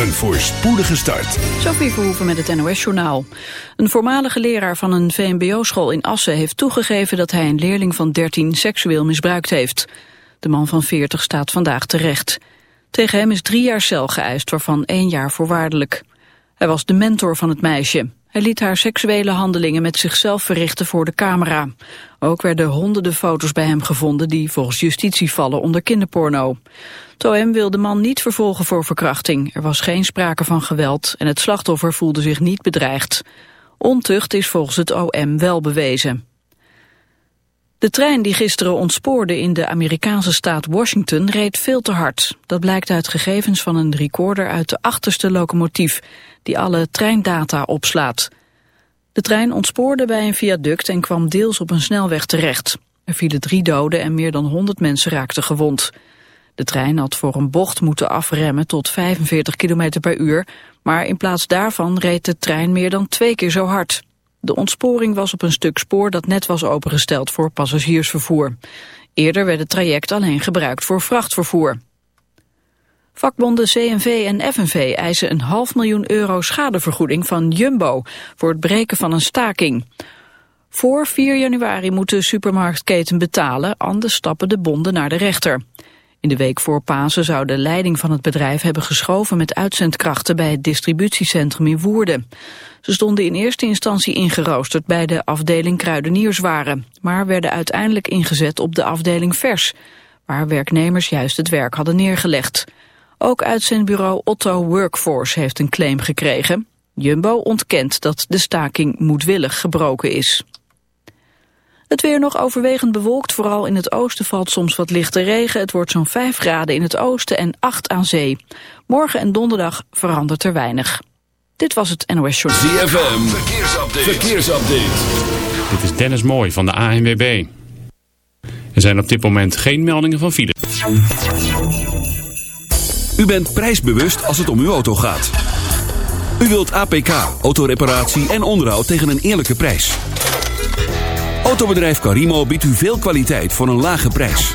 Een voorspoedige start. Sophie Verhoeven met het NOS-journaal. Een voormalige leraar van een VMBO-school in Assen heeft toegegeven dat hij een leerling van 13 seksueel misbruikt heeft. De man van 40 staat vandaag terecht. Tegen hem is drie jaar cel geëist, waarvan één jaar voorwaardelijk. Hij was de mentor van het meisje. Hij liet haar seksuele handelingen met zichzelf verrichten voor de camera. Ook werden honderden foto's bij hem gevonden die volgens justitie vallen onder kinderporno. Het wil de man niet vervolgen voor verkrachting. Er was geen sprake van geweld en het slachtoffer voelde zich niet bedreigd. Ontucht is volgens het OM wel bewezen. De trein die gisteren ontspoorde in de Amerikaanse staat Washington reed veel te hard. Dat blijkt uit gegevens van een recorder uit de achterste locomotief, die alle treindata opslaat. De trein ontspoorde bij een viaduct en kwam deels op een snelweg terecht. Er vielen drie doden en meer dan 100 mensen raakten gewond. De trein had voor een bocht moeten afremmen tot 45 km per uur, maar in plaats daarvan reed de trein meer dan twee keer zo hard. De ontsporing was op een stuk spoor dat net was opengesteld voor passagiersvervoer. Eerder werd het traject alleen gebruikt voor vrachtvervoer. Vakbonden CNV en FNV eisen een half miljoen euro schadevergoeding van Jumbo voor het breken van een staking. Voor 4 januari moet de supermarktketen betalen, anders stappen de bonden naar de rechter. In de week voor Pasen zou de leiding van het bedrijf hebben geschoven met uitzendkrachten bij het distributiecentrum in Woerden. Ze stonden in eerste instantie ingeroosterd bij de afdeling kruidenierswaren, maar werden uiteindelijk ingezet op de afdeling vers, waar werknemers juist het werk hadden neergelegd. Ook uitzendbureau Otto Workforce heeft een claim gekregen. Jumbo ontkent dat de staking moedwillig gebroken is. Het weer nog overwegend bewolkt, vooral in het oosten valt soms wat lichte regen. Het wordt zo'n 5 graden in het oosten en 8 aan zee. Morgen en donderdag verandert er weinig. Dit was het NOS Short. ZFM, verkeersupdate. verkeersupdate. Dit is Dennis Mooi van de ANWB. Er zijn op dit moment geen meldingen van file. U bent prijsbewust als het om uw auto gaat. U wilt APK, autoreparatie en onderhoud tegen een eerlijke prijs. Autobedrijf Carimo biedt u veel kwaliteit voor een lage prijs.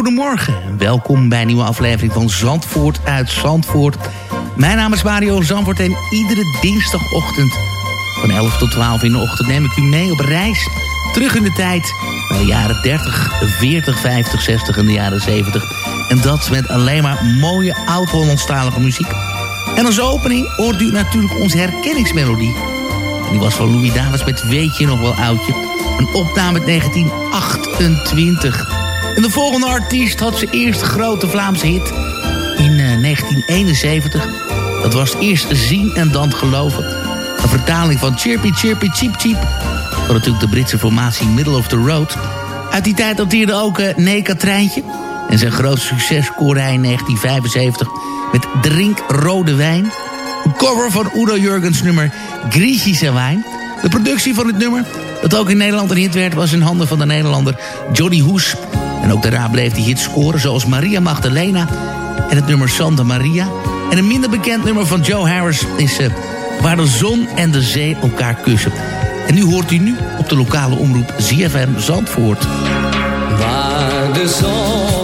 goedemorgen en welkom bij een nieuwe aflevering van Zandvoort uit Zandvoort. Mijn naam is Mario Zandvoort en iedere dinsdagochtend van 11 tot 12 in de ochtend neem ik u mee op reis terug in de tijd naar de jaren 30, 40, 50, 60 en de jaren 70. En dat met alleen maar mooie oud-Hollandstalige muziek. En als opening hoort u natuurlijk onze herkenningsmelodie. En die was van Louis Davis met Weet je nog wel oudje? Een opname uit 1928. De volgende artiest had zijn eerste grote Vlaamse hit in eh, 1971. Dat was eerst Zien en dan Geloven. Een vertaling van Chirpy Chirpy Cheep Cheep. Van natuurlijk de Britse formatie Middle of the Road. Uit die tijd dateerde ook uh, Neka Treintje. En zijn grootste succes scoorde hij in 1975 met Drink Rode Wijn. Een cover van Udo Jurgens nummer Griechische Wijn. De productie van het nummer, dat ook in Nederland een hit werd... was in handen van de Nederlander Johnny Hoes. En ook daarna bleef die hit scoren zoals Maria Magdalena... en het nummer Santa Maria. En een minder bekend nummer van Joe Harris is... Uh, waar de zon en de zee elkaar kussen. En nu hoort u nu op de lokale omroep ZFM Zandvoort. Waar de zon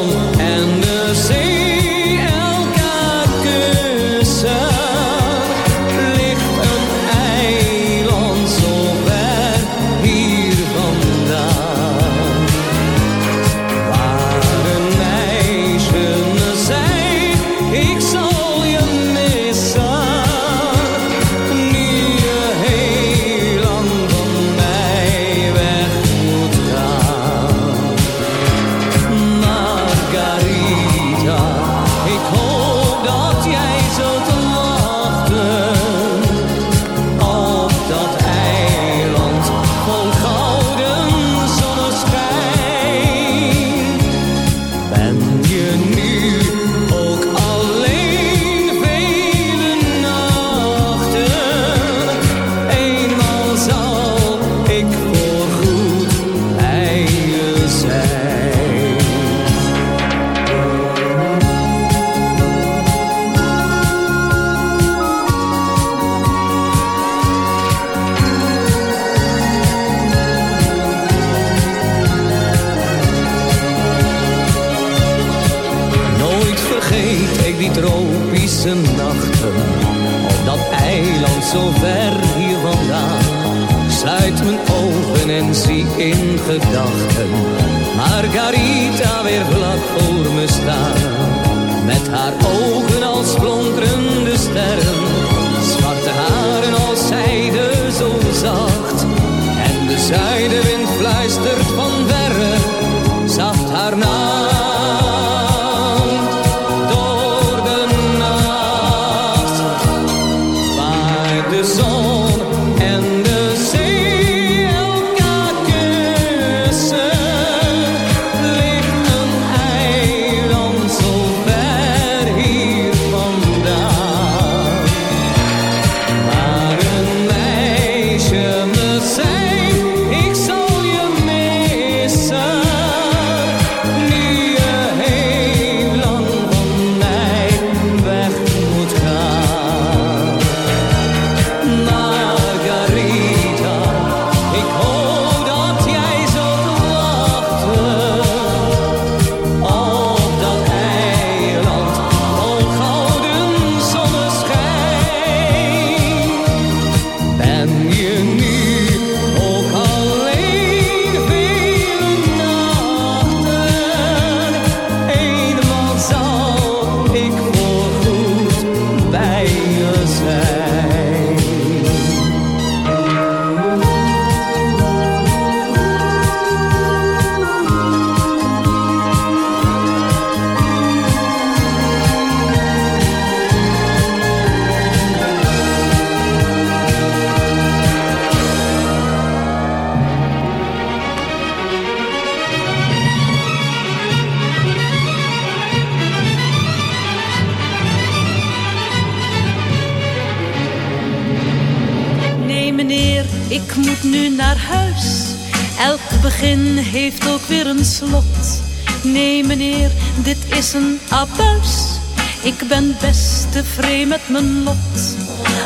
mijn lot.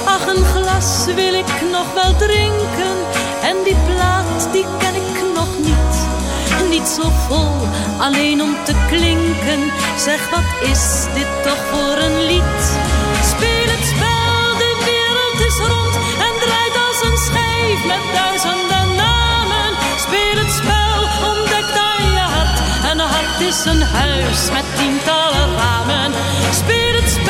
Ach, een glas wil ik nog wel drinken. En die plaat, die ken ik nog niet. Niet zo vol, alleen om te klinken. Zeg, wat is dit toch voor een lied? Speel het spel, de wereld is rond en draait als een schijf met duizenden namen. Speel het spel, ontdekt aan je hart. En een hart is een huis met tientallen ramen. Speel het spel,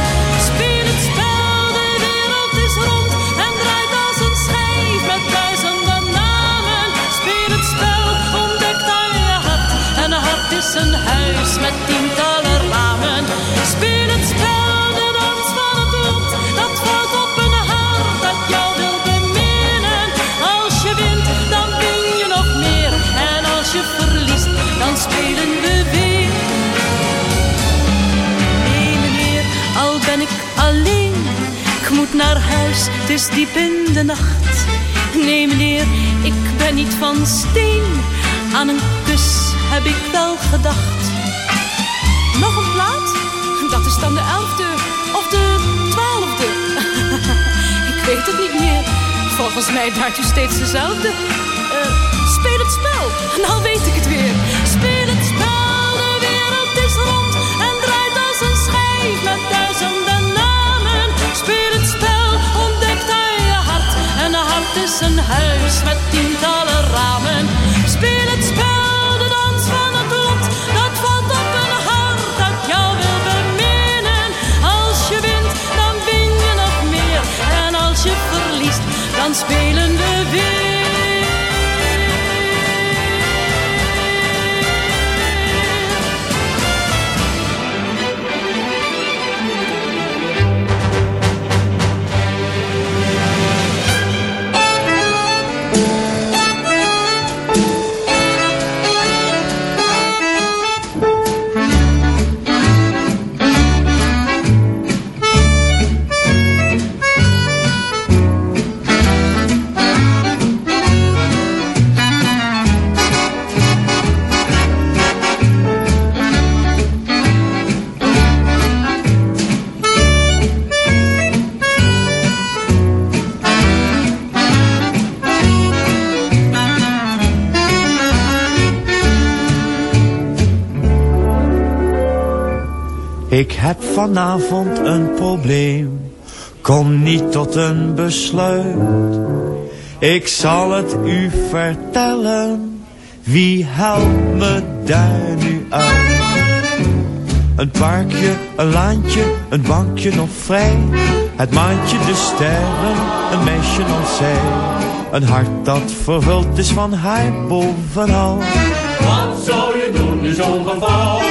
Een huis met tientallen ramen. Speel het spel, de dans van het lot, dat valt op een hart dat jou wil beminnen. Als je wint, dan win je nog meer. En als je verliest, dan spelen we weer. Nee meneer, al ben ik alleen. Ik moet naar huis, het is diep in de nacht. Nee meneer, ik ben niet van steen. Aan een kus heb ik wel gedacht. Nog een plaat? Dat is dan de elfde of de twaalfde. ik weet het niet meer. Volgens mij draait u steeds dezelfde. Eh, speel het spel, nou weet ik het weer. Speel het spel, de wereld is rond en draait als een schijf met duizenden namen. Speel het spel, ontdekt aan je hart. En een hart is een huis met tientallen ramen. Dan spelen we weer. Vanavond een probleem, kom niet tot een besluit. Ik zal het u vertellen, wie helpt me daar nu uit? Een parkje, een laantje, een bankje nog vrij. Het maantje, de sterren, een meisje nog zij. Een hart dat vervuld is van haar bovenal. Wat zou je doen in zo'n geval?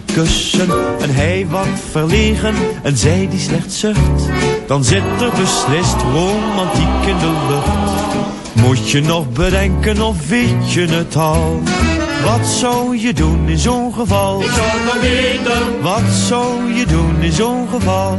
kussen? En hij wat verlegen en zij die slecht zucht? Dan zit er beslist romantiek in de lucht. Moet je nog bedenken of weet je het al? Wat zou je doen in zo'n geval? Ik zou het weten. Wat zou je doen in zo'n geval?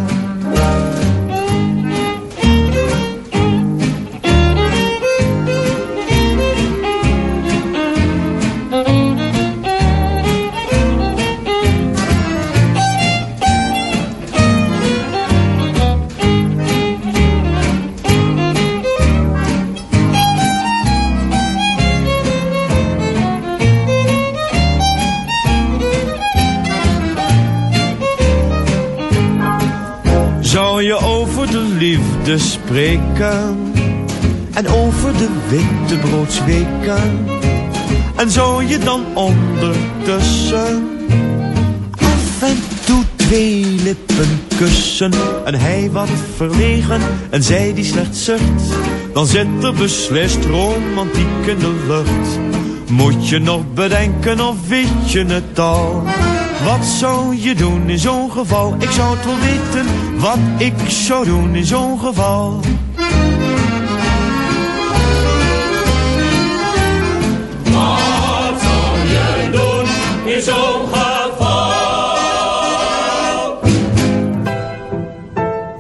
En over de witte broodsweken? En zou je dan ondertussen af en toe twee lippen kussen? En hij wat verlegen en zij die slecht zucht? Dan zit er beslist romantiek in de lucht. Moet je nog bedenken of weet je het al? Wat zou je doen in zo'n geval? Ik zou het wel weten wat ik zou doen in zo'n geval. Wat zou je doen in zo'n geval?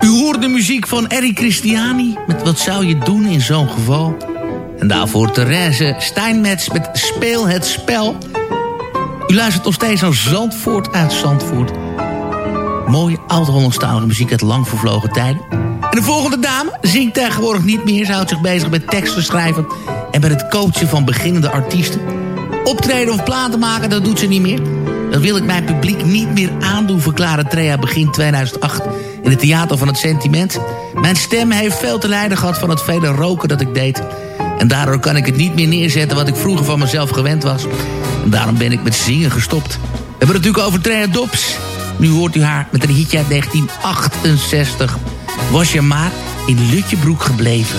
U hoort de muziek van Eric Christiani met Wat zou je doen in zo'n geval? En daarvoor Therese Steinmetz met Speel het spel. U luistert nog steeds naar Zandvoort uit Zandvoort. Mooie oud-Hollandstalige muziek uit lang vervlogen tijden. En de volgende dame zingt tegenwoordig niet meer. Ze houdt zich bezig met teksten schrijven en met het coachen van beginnende artiesten. Optreden of platen maken, dat doet ze niet meer. Dat wil ik mijn publiek niet meer aandoen, verklaarde Trea begin 2008 in het Theater van het Sentiment. Mijn stem heeft veel te lijden gehad van het vele roken dat ik deed. En daardoor kan ik het niet meer neerzetten wat ik vroeger van mezelf gewend was. Daarom ben ik met zingen gestopt. We hebben het natuurlijk over Trea Dobbs. Nu hoort u haar met een hitje uit 1968. Was je maar in Lutjebroek gebleven.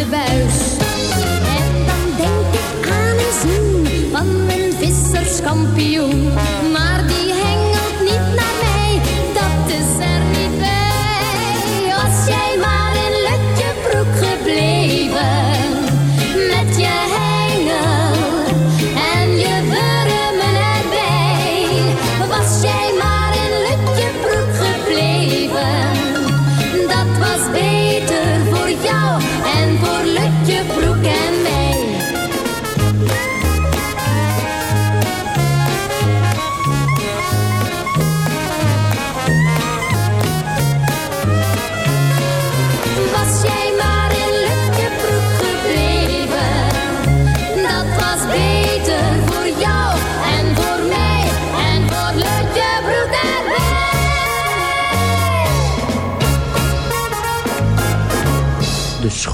En dan denk ik aan een zoen van mijn visserskampioen.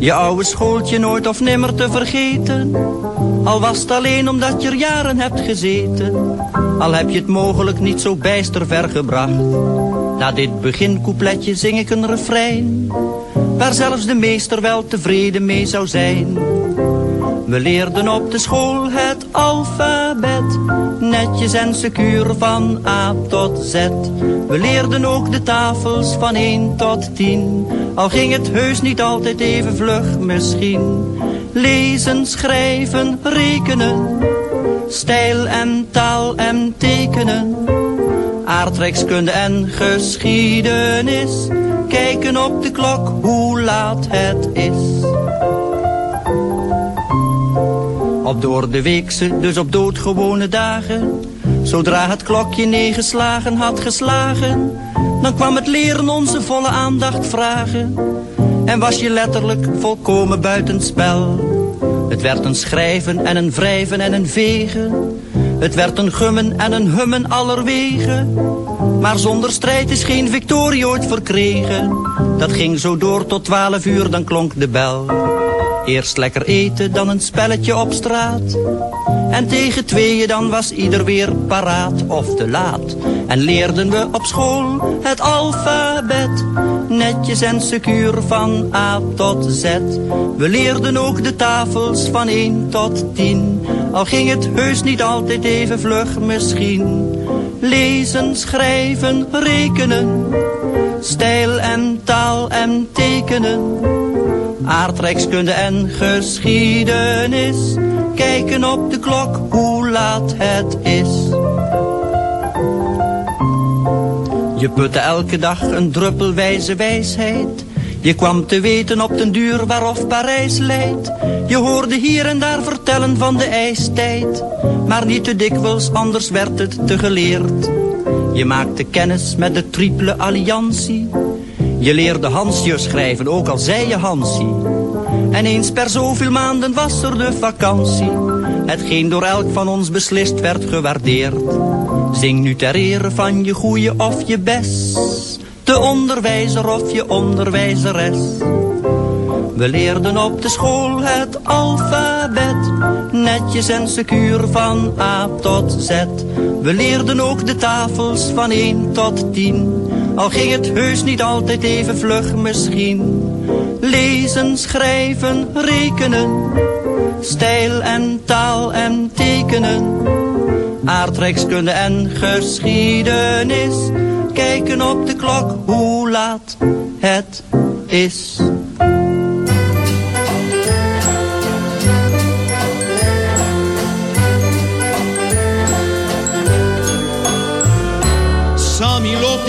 Je oude schooltje nooit of nimmer te vergeten. Al was het alleen omdat je er jaren hebt gezeten. Al heb je het mogelijk niet zo bijster ver gebracht. Na dit begincoupletje zing ik een refrein. Waar zelfs de meester wel tevreden mee zou zijn. We leerden op de school het alfabet, netjes en secuur van A tot Z. We leerden ook de tafels van 1 tot 10, al ging het heus niet altijd even vlug misschien. Lezen, schrijven, rekenen, stijl en taal en tekenen. Aardrijkskunde en geschiedenis, kijken op de klok hoe laat het is. Op door de weekse, dus op doodgewone dagen. Zodra het klokje negen slagen had geslagen, dan kwam het leren onze volle aandacht vragen. En was je letterlijk volkomen buitenspel. Het werd een schrijven en een wrijven en een vegen. Het werd een gummen en een hummen allerwegen. Maar zonder strijd is geen victorie ooit verkregen. Dat ging zo door tot twaalf uur, dan klonk de bel. Eerst lekker eten, dan een spelletje op straat. En tegen tweeën dan was ieder weer paraat of te laat. En leerden we op school het alfabet. Netjes en secuur van A tot Z. We leerden ook de tafels van 1 tot 10. Al ging het heus niet altijd even vlug misschien. Lezen, schrijven, rekenen. Stijl en taal en tekenen aardrijkskunde en geschiedenis. Kijken op de klok hoe laat het is. Je putte elke dag een druppelwijze wijsheid. Je kwam te weten op den duur waarof Parijs leidt. Je hoorde hier en daar vertellen van de ijstijd. Maar niet te dikwijls, anders werd het te geleerd. Je maakte kennis met de triple alliantie. Je leerde Hansje schrijven, ook al zei je Hansie. En eens per zoveel maanden was er de vakantie. Hetgeen door elk van ons beslist werd gewaardeerd. Zing nu ter ere van je goeie of je best. De onderwijzer of je onderwijzeres. We leerden op de school het alfabet. Netjes en secuur van A tot Z. We leerden ook de tafels van 1 tot 10. Al ging het heus niet altijd even vlug misschien. Lezen, schrijven, rekenen. Stijl en taal en tekenen. Aardrijkskunde en geschiedenis. Kijken op de klok hoe laat het is.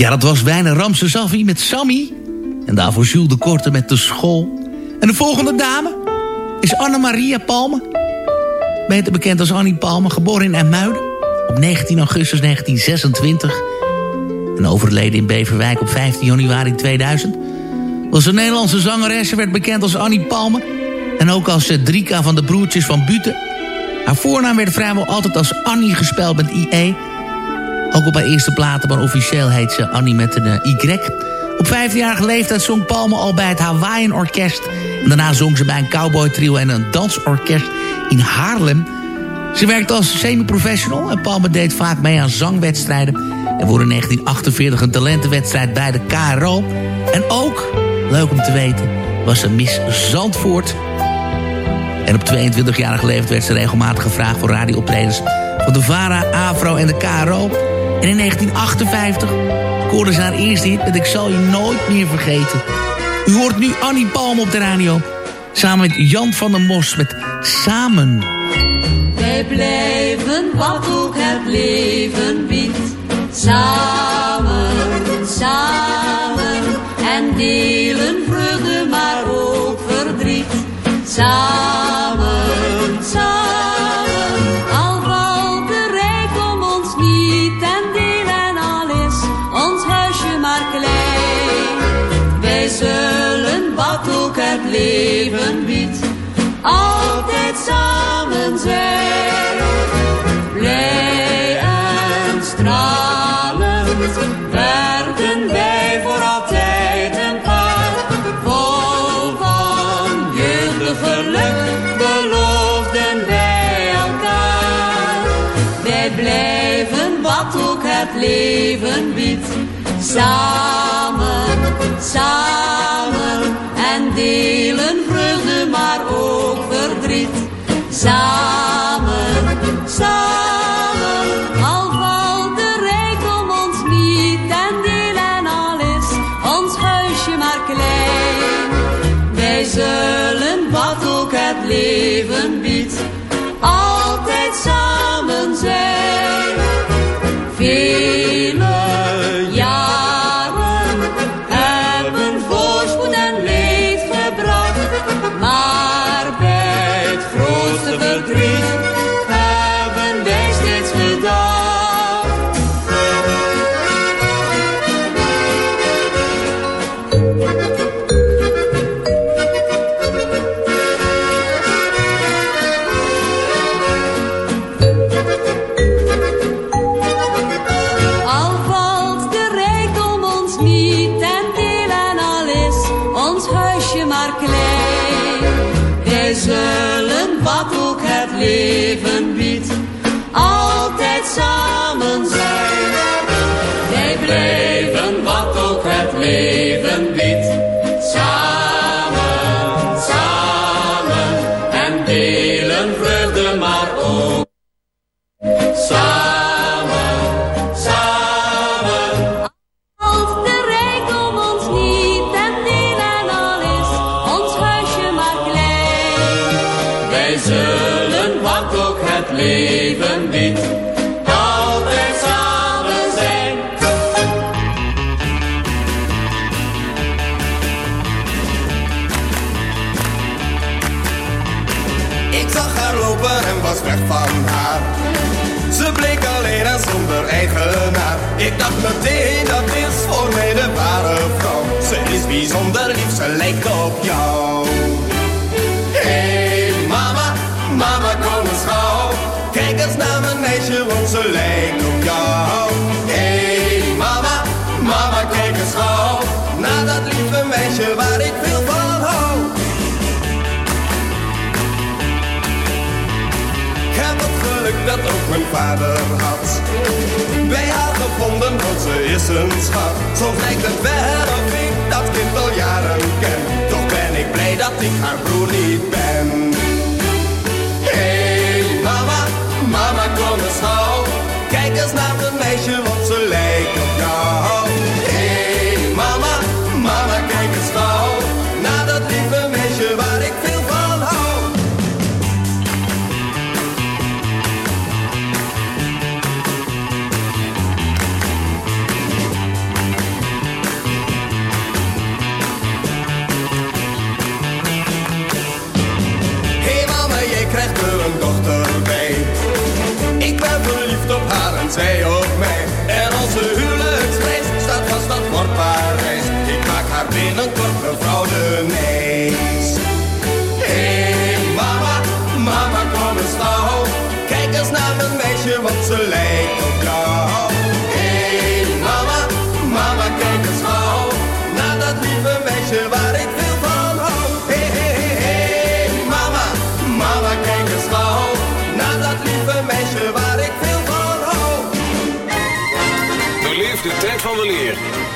Ja, dat was bijna Ramse Zaffi met Sammy. En daarvoor Jules de Korte met de school. En de volgende dame is Anne-Maria Palme. Beter bekend als Annie Palme, geboren in Ermuiden. Op 19 augustus 1926. En overleden in Beverwijk op 15 januari 2000. Was een Nederlandse zangeres. Ze werd bekend als Annie Palme. En ook als Drika van de broertjes van Buten. Haar voornaam werd vrijwel altijd als Annie gespeld met IE... Ook op haar eerste platen, maar officieel heet ze Annie met een uh, Y. Op 15-jarige leeftijd zong Palme al bij het Hawaiian Orkest. En daarna zong ze bij een cowboy trio en een dansorkest in Haarlem. Ze werkte als semi-professional en Palme deed vaak mee aan zangwedstrijden. Er wordt in 1948 een talentenwedstrijd bij de KRO. En ook, leuk om te weten, was ze Miss Zandvoort. En op 22-jarige leeftijd werd ze regelmatig gevraagd voor radiooptredens van de VARA, AFRO en de KRO. En in 1958 scoorde ze haar eerste hit met Ik zal je nooit meer vergeten. U hoort nu Annie Palm op de radio. Samen met Jan van der Mos met Samen. Wij blijven wat ook het leven biedt. Samen, samen. En delen vreugde maar ook verdriet. Samen, samen zijn. Blij en stralend werden wij voor altijd een paar. Vol van jeugdig geluk beloofden wij elkaar. Wij blijven wat ook het leven biedt. Samen, samen en delen vreugde maar ook verdriet. Samen, samen, al valt de rijkdom ons niet ten deel en al is ons huisje maar klein. Wij zullen wat ook het leven biedt, altijd samen zijn. Leven vader had. Bij haar gevonden, ze is een schat. Zo lijkt het wel of ik dat kind al jaren ken. Toch ben ik blij dat ik haar broer niet ben.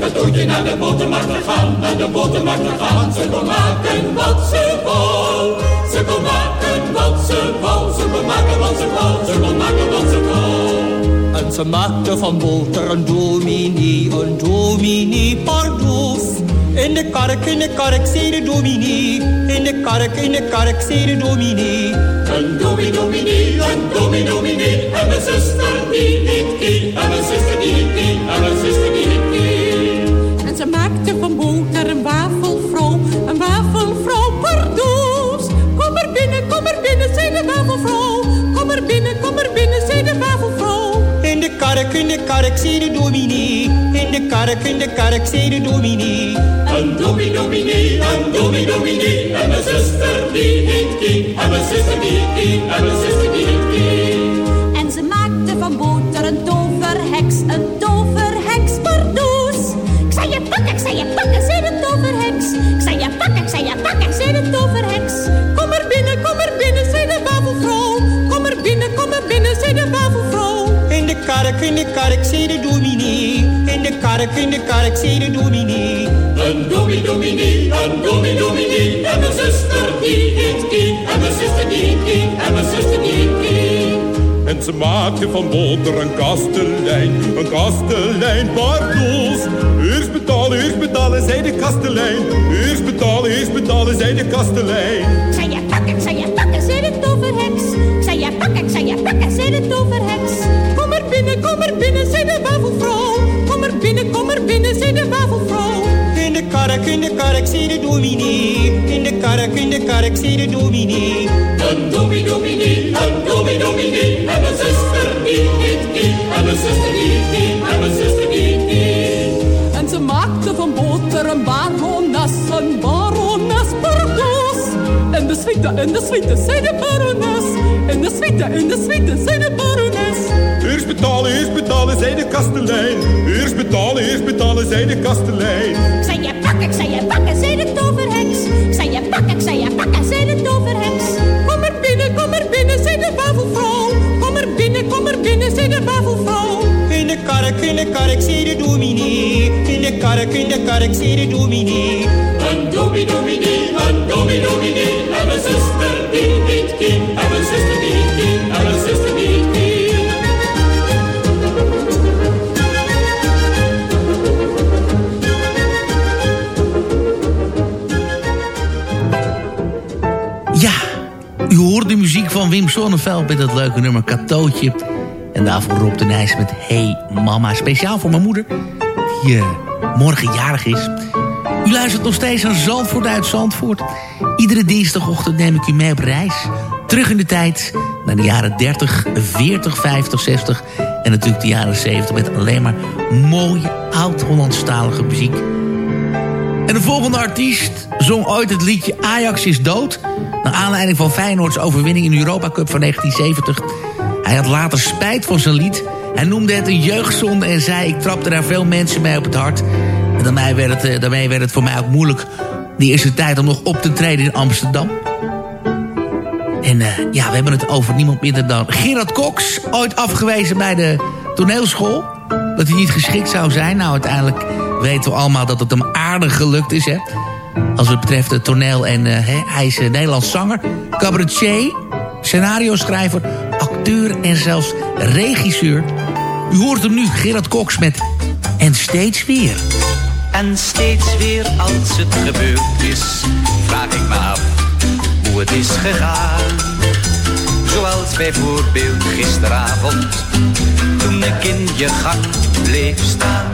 Met cadeautje naar de botermarkt gegaan, naar de botermarkt gegaan. Ze kon maken wat ze wou. Ze kon maken wat ze wou. Ze kon maken wat ze wou. Ze kon maken wat ze wou. En ze maakte van boter een dominee, een dominee pardoes. In de kark, in de kark, zei de dominee. In de kark, in de kark, zei de dominee. Een dominee, dominee, een dominee, dominee. En mijn zuster die niet die. En mijn zuster die niet die. En mijn zuster die niet binnen, kom er binnen, zei de wafelvrouw. Kom er binnen, kom er binnen, zei de wafelvrouw. In de kark, in de kark, zei de dominee. In de kark, in de kark, zei de dominee. Een dominee, dominee, een dominee, dominee. En mijn zuster die niet die. En mijn zuster die niet die. En mijn zuster die niet die. Kark, in de kark, zei de dominee. In de kark, in de kark, zei de dominee. Een dominee, dominee, een dominee, dominee. En mijn zuster die niet die. En mijn zuster die niet die. En mijn zuster die. En ze maakte van boter een kastelein, een kastelein, pardoes. Eerst betalen, eerst betalen, zei de kastelein. Eerst betalen, eerst betalen, zei de kastelein. Ik zei je pakken, ik zei je pakken, zei de toverheks. Ik zei je pakken, ik zei je pakken, zei de toverheks. Kark, in de kark, zei de dominee. In de kark, in de kark, zei de dominee. Een dominee, dominee, een dominee, dominee. En mijn zuster die niet die. En mijn zuster die niet die. En mijn zuster die niet die. En ze maakte van boter een barones, een barones pardoes. En de suite, en de suite, zei de barones. En de suite, en de suite, zei de barones. Eerst betalen, eerst betalen, zei de kastelein. Eerst betalen, eerst betalen, zei de kastelein. Ik zei je pakken, ik zei je pakken, zei de toverheks. Ik zei je pakken, ik zei je pakken, zei de toverheks. Kom er binnen, kom er binnen, zei de wafelvrouw. Kom er binnen, kom er binnen, zei de wafelvrouw. In de kark, in de kark, zei de dominee. In de kark, in de kark, zei de dominee. Een dominee, dominee, een dominee, dominee. En mijn zuster die niet die. Muziek van Wim Sonneveld met dat leuke nummer Katootje. En daarvoor Rob de Nijs met Hey Mama. Speciaal voor mijn moeder, die uh, morgen jarig is. U luistert nog steeds aan Zandvoort uit Zandvoort. Iedere dinsdagochtend neem ik u mee op reis. Terug in de tijd naar de jaren 30, 40, 50, 60 en natuurlijk de jaren 70... met alleen maar mooie oud-Hollandstalige muziek. En de volgende artiest zong ooit het liedje Ajax is dood... naar aanleiding van Feyenoords overwinning in de Europa Cup van 1970. Hij had later spijt van zijn lied. Hij noemde het een jeugdzonde en zei... ik trapte daar veel mensen mee op het hart. En daarmee werd het, daarmee werd het voor mij ook moeilijk... die eerste tijd om nog op te treden in Amsterdam. En uh, ja, we hebben het over niemand minder dan Gerard Cox. Ooit afgewezen bij de toneelschool. Dat hij niet geschikt zou zijn. Nou, uiteindelijk weten we allemaal dat het hem aardig gelukt is, hè. Als het betreft het toneel en uh, hij is uh, Nederlands zanger, cabaretier, scenario-schrijver, acteur en zelfs regisseur. U hoort hem nu, Gerard Cox met En steeds weer. En steeds weer als het gebeurd is, vraag ik me af hoe het is gegaan. Zoals bijvoorbeeld gisteravond, toen ik in je gang bleef staan.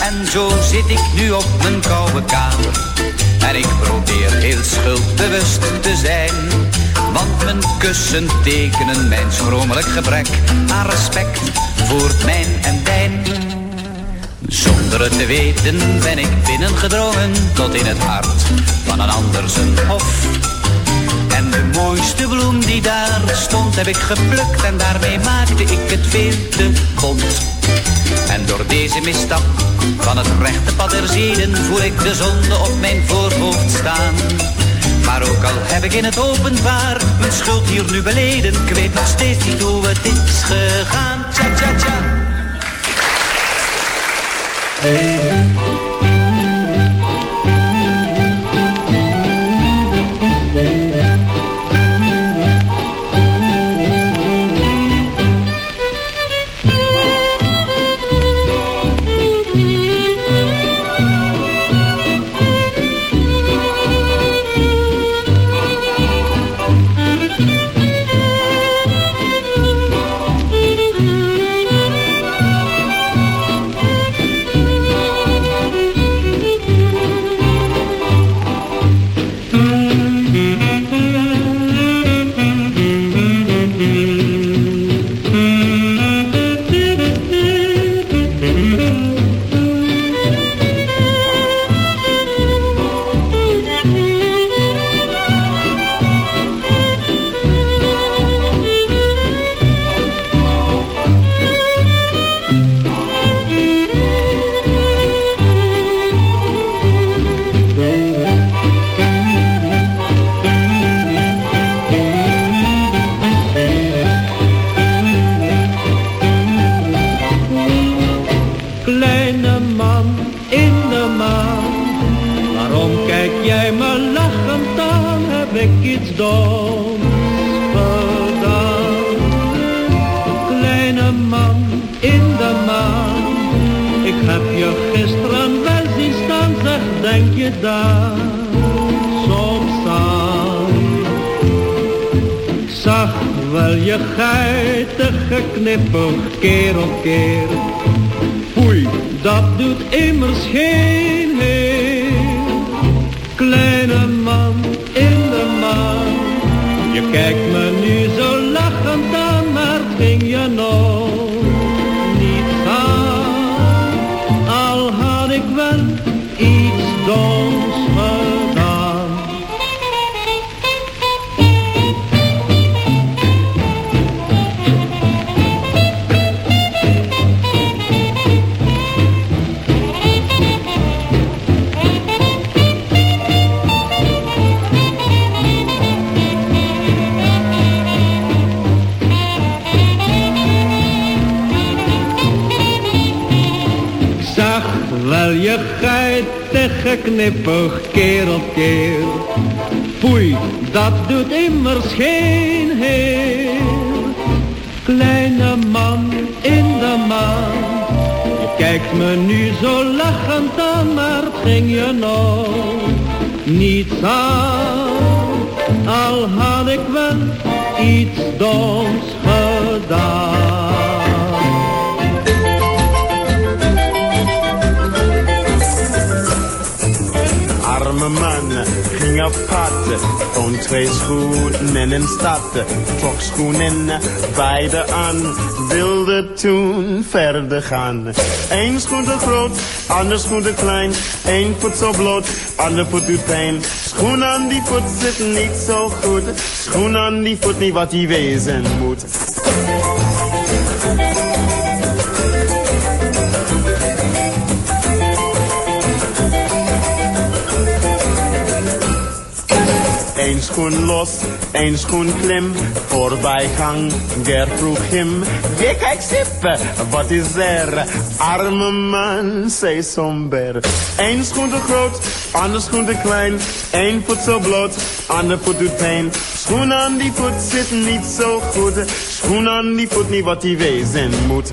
En zo zit ik nu op mijn koude kamer. En ik probeer heel schuldbewust te zijn. Want mijn kussen tekenen mijn schromelijk gebrek aan respect voor mijn en dijn. Zonder het te weten ben ik binnengedrongen tot in het hart van een ander zijn hof. En de mooiste bloem die daar stond heb ik geplukt en daarmee maakte ik het veel te bont. En door deze misstap van het rechte pad der zeden voel ik de zonde op mijn voorhoofd staan. Maar ook al heb ik in het openbaar mijn schuld hier nu beleden, ik weet nog steeds niet hoe het is gegaan. Tja, tja, tja. Arme man ging op pad, van twee schoenen in stad. Trok schoenen beide aan, wilde toen verder gaan. Eén schoen te groot, ander schoen te klein. Eén voet zo bloot, ander voet doet pijn. Schoen aan die voet zit niet zo goed. Schoen aan die voet niet wat die wezen moet. Schoen los, één schoen klim, voorbijgang, Ger vroeg hem. Je kijkt sippen, wat is er? Arme man, zei somber. Eén schoen te groot, ander schoen te klein. Eén voet zo bloot, ander voet doet pijn. Schoen aan die voet zit niet zo goed. Schoen aan die voet niet wat die wezen moet.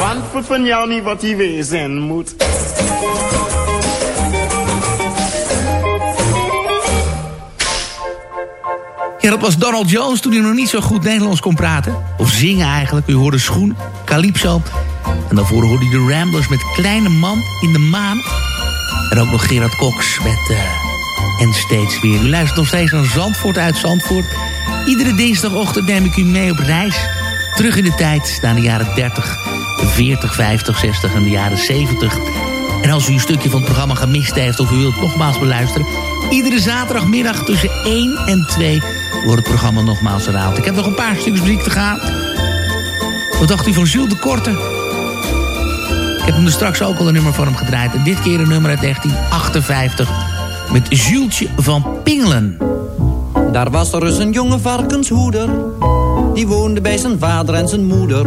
Want van jou niet wat hij wezen moet. Ja, dat was Donald Jones toen hij nog niet zo goed Nederlands kon praten. Of zingen eigenlijk. U hoorde Schoen, Calypso. En daarvoor hoorde u de Ramblers met Kleine Man in de Maan. En ook nog Gerard Cox met... eh, en steeds weer. U luistert nog steeds naar Zandvoort uit Zandvoort. Iedere dinsdagochtend neem ik u mee op reis. Terug in de tijd naar de jaren 30, 40, 50, 60 en de jaren 70. En als u een stukje van het programma gemist heeft of u wilt nogmaals beluisteren... iedere zaterdagmiddag tussen 1 en 2 wordt het programma nogmaals herhaald. Ik heb nog een paar stukjes muziek te gaan. Wat dacht u van Jules de Korte? Ik heb hem er straks ook al een nummer van hem gedraaid. En dit keer een nummer uit 1958 met Julesje van Pingelen. Daar was er eens een jonge varkenshoeder. Die woonde bij zijn vader en zijn moeder.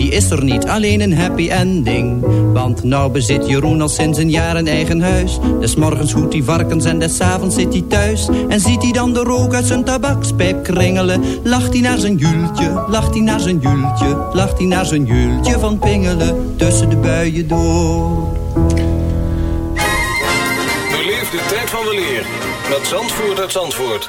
Die is er niet, alleen een happy ending. Want nou bezit Jeroen al sinds een jaar een eigen huis. Des morgens hoedt hij varkens en des avonds zit hij thuis. En ziet hij dan de rook uit zijn tabakspijp kringelen. Lacht hij naar zijn jultje, lacht hij naar zijn jultje. Lacht hij naar zijn jultje van pingelen. Tussen de buien door. Beleef de tijd van weleer met Zandvoort uit Zandvoort.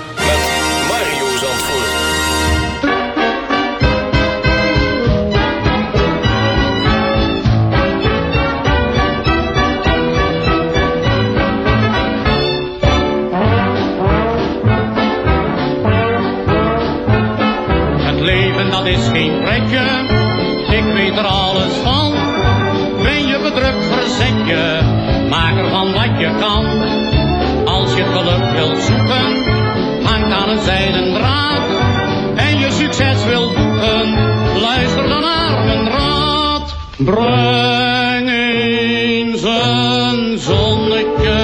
dat is geen pretje, ik weet er alles van. Ben je bedrukt, verzet je, maak ervan wat je kan. Als je geluk wilt zoeken, hangt aan een zijden draad. En je succes wilt boeken, luister dan naar mijn raad. Breng eens een zonnetje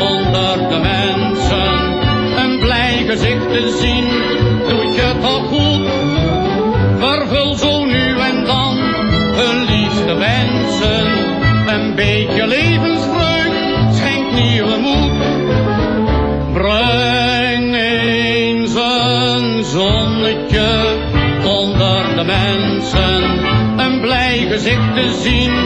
onder de mensen. Een blij gezicht te zien, Vervul zo nu en dan hun liefste wensen. Een beetje levensvreugd schenkt nieuwe moed. Breng eens een zonnetje onder de mensen. Een blij gezicht te zien,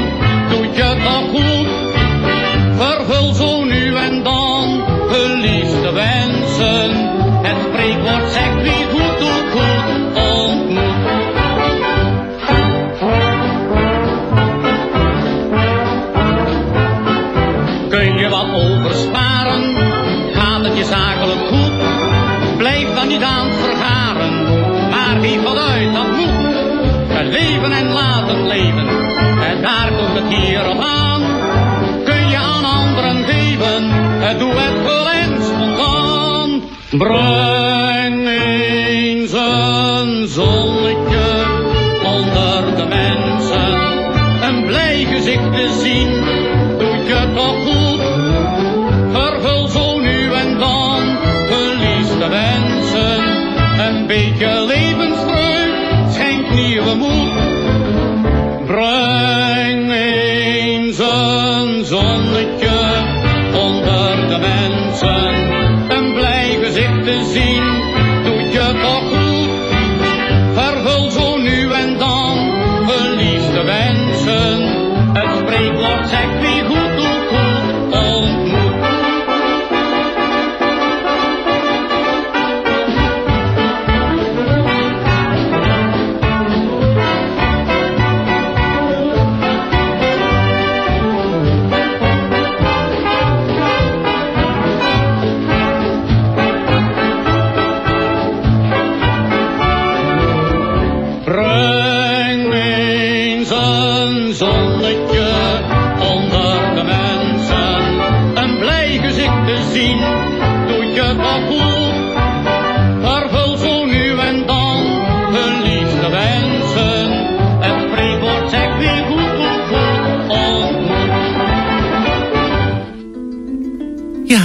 leven en laten leven. En daar komt het hier op aan. Kun je aan anderen geven, het doe het wel eens spontaan. Breng eens een zonnetje onder de mensen. Een blij gezicht te zien, doet je toch goed. Vervul zo nu en dan, verlies de mensen Een beetje Breng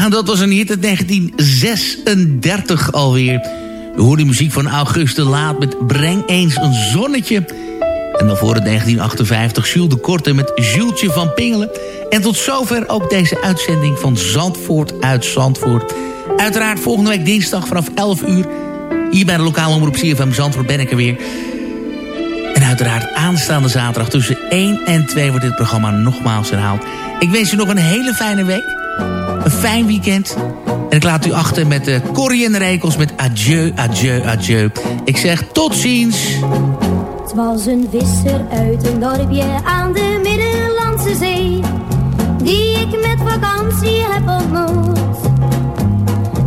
Dat was een hit uit 1936 alweer. We hoorden muziek van Auguste Laat met Breng eens een zonnetje. En dan voor het 1958 Jules de Korte met Julesje van Pingelen. En tot zover ook deze uitzending van Zandvoort uit Zandvoort. Uiteraard volgende week dinsdag vanaf 11 uur. Hier bij de lokale omroep CFM Zandvoort ben ik er weer. En uiteraard aanstaande zaterdag tussen 1 en 2 wordt dit programma nogmaals herhaald. Ik wens u nog een hele fijne week. Fijn weekend. En ik laat u achter met de Corrie en Rekels met adieu, adieu, adieu. Ik zeg tot ziens. Het was een visser uit een dorpje aan de Middellandse Zee. Die ik met vakantie heb ontmoet.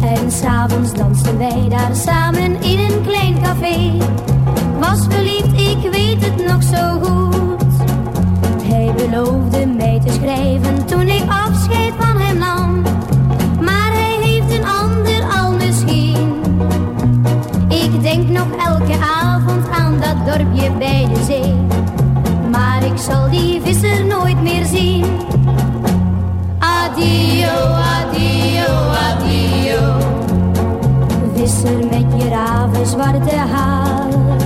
En s'avonds dansten wij daar samen in een klein café. Was verliefd, ik weet het nog zo goed. Hij beloofde mij te schrijven toen ik afscheid van hem nam. Ik denk nog elke avond aan dat dorpje bij de zee. Maar ik zal die visser nooit meer zien. Adio, adio, adio. Visser met je raven zwarte haar.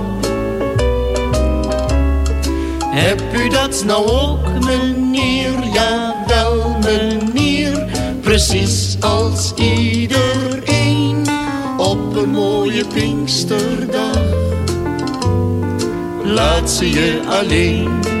Heb u dat nou ook meneer? Jawel meneer Precies als iedereen Op een mooie Pinksterdag Laat ze je alleen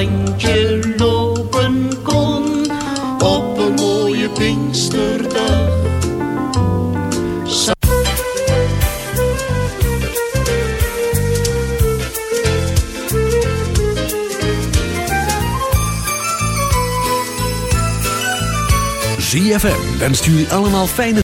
handje lopen kon op een mooie Pinksterdag. Sa- ZFM wenst jullie allemaal fijne